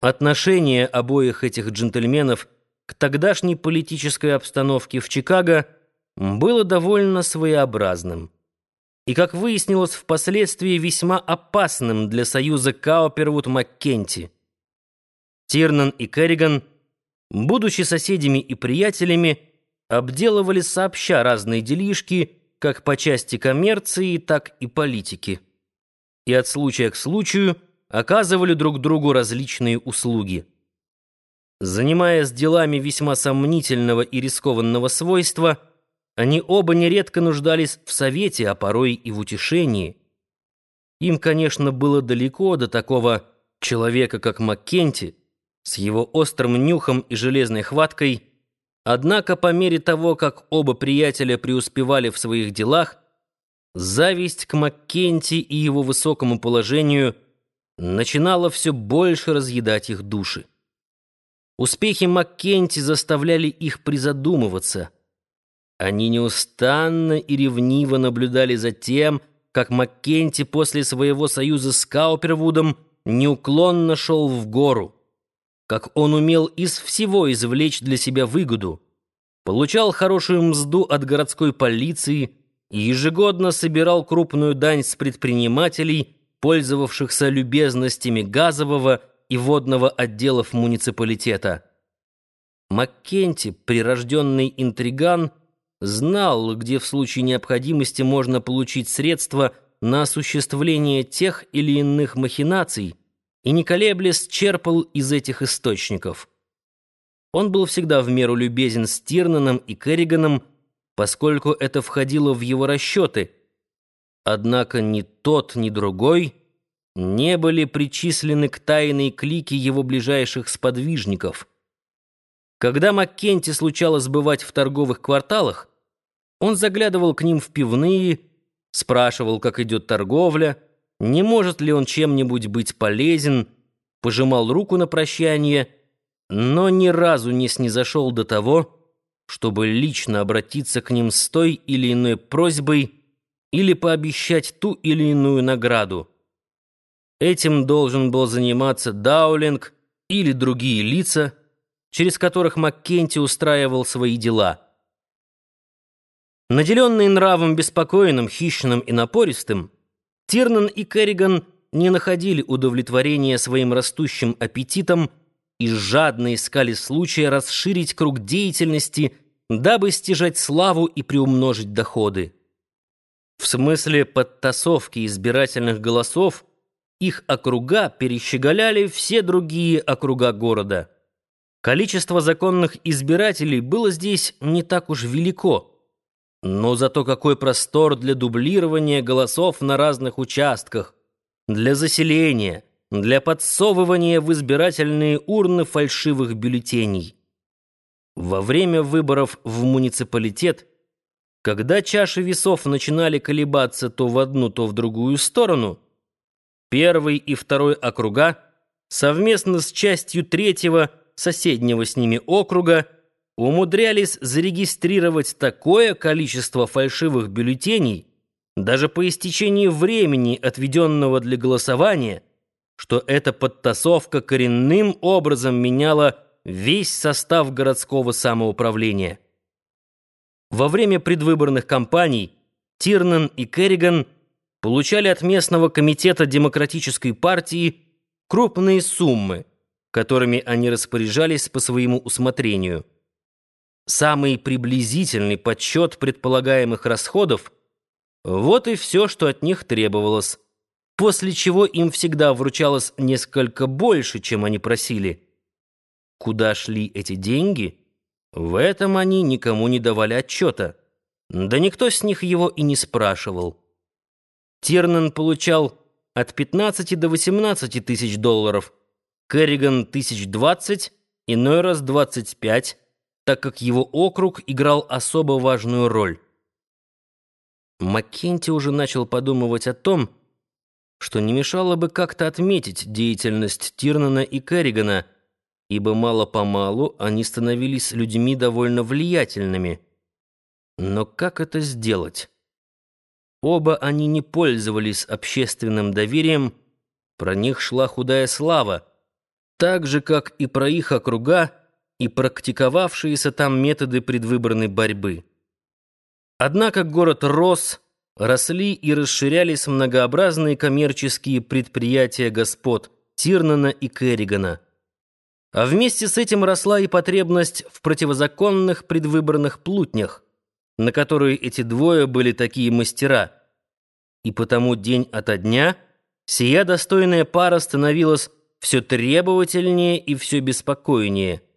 Отношение обоих этих джентльменов к тогдашней политической обстановке в Чикаго было довольно своеобразным и, как выяснилось впоследствии, весьма опасным для союза Каупервуд-Маккенти. Тирнан и Керриган, будучи соседями и приятелями, обделывали сообща разные делишки как по части коммерции, так и политики. И от случая к случаю – оказывали друг другу различные услуги. Занимаясь делами весьма сомнительного и рискованного свойства, они оба нередко нуждались в совете, а порой и в утешении. Им, конечно, было далеко до такого человека, как Маккенти, с его острым нюхом и железной хваткой, однако по мере того, как оба приятеля преуспевали в своих делах, зависть к Маккенти и его высокому положению – начинало все больше разъедать их души. Успехи Маккенти заставляли их призадумываться. Они неустанно и ревниво наблюдали за тем, как Маккенти после своего союза с Каупервудом неуклонно шел в гору, как он умел из всего извлечь для себя выгоду, получал хорошую мзду от городской полиции и ежегодно собирал крупную дань с предпринимателей – пользовавшихся любезностями газового и водного отделов муниципалитета. Маккенти, прирожденный интриган, знал, где в случае необходимости можно получить средства на осуществление тех или иных махинаций и, не колеблясь, черпал из этих источников. Он был всегда в меру любезен с Тирнаном и Керриганом, поскольку это входило в его расчеты — Однако ни тот, ни другой не были причислены к тайной клике его ближайших сподвижников. Когда Маккенти случалось бывать в торговых кварталах, он заглядывал к ним в пивные, спрашивал, как идет торговля, не может ли он чем-нибудь быть полезен, пожимал руку на прощание, но ни разу не снизошел до того, чтобы лично обратиться к ним с той или иной просьбой, или пообещать ту или иную награду. Этим должен был заниматься Даулинг или другие лица, через которых Маккенти устраивал свои дела. Наделенные нравом беспокойным, хищным и напористым, Тирнан и Керриган не находили удовлетворения своим растущим аппетитом и жадно искали случая расширить круг деятельности, дабы стяжать славу и приумножить доходы. В смысле подтасовки избирательных голосов их округа перещеголяли все другие округа города. Количество законных избирателей было здесь не так уж велико, но зато какой простор для дублирования голосов на разных участках, для заселения, для подсовывания в избирательные урны фальшивых бюллетеней. Во время выборов в муниципалитет когда чаши весов начинали колебаться то в одну, то в другую сторону, первый и второй округа совместно с частью третьего соседнего с ними округа умудрялись зарегистрировать такое количество фальшивых бюллетеней, даже по истечении времени, отведенного для голосования, что эта подтасовка коренным образом меняла весь состав городского самоуправления. Во время предвыборных кампаний Тирнан и Керриган получали от местного комитета Демократической партии крупные суммы, которыми они распоряжались по своему усмотрению. Самый приблизительный подсчет предполагаемых расходов – вот и все, что от них требовалось, после чего им всегда вручалось несколько больше, чем они просили. Куда шли эти деньги – в этом они никому не давали отчета. Да никто с них его и не спрашивал. Тирнан получал от 15 до 18 тысяч долларов, Керриган — тысяч двадцать, иной раз двадцать пять, так как его округ играл особо важную роль. Маккенти уже начал подумывать о том, что не мешало бы как-то отметить деятельность Тирнана и Керригана — ибо мало-помалу они становились людьми довольно влиятельными. Но как это сделать? Оба они не пользовались общественным доверием, про них шла худая слава, так же, как и про их округа и практиковавшиеся там методы предвыборной борьбы. Однако город рос, росли и расширялись многообразные коммерческие предприятия господ Тирнана и Керригана. А вместе с этим росла и потребность в противозаконных предвыборных плутнях, на которые эти двое были такие мастера. И потому день ото дня сия достойная пара становилась все требовательнее и все беспокойнее –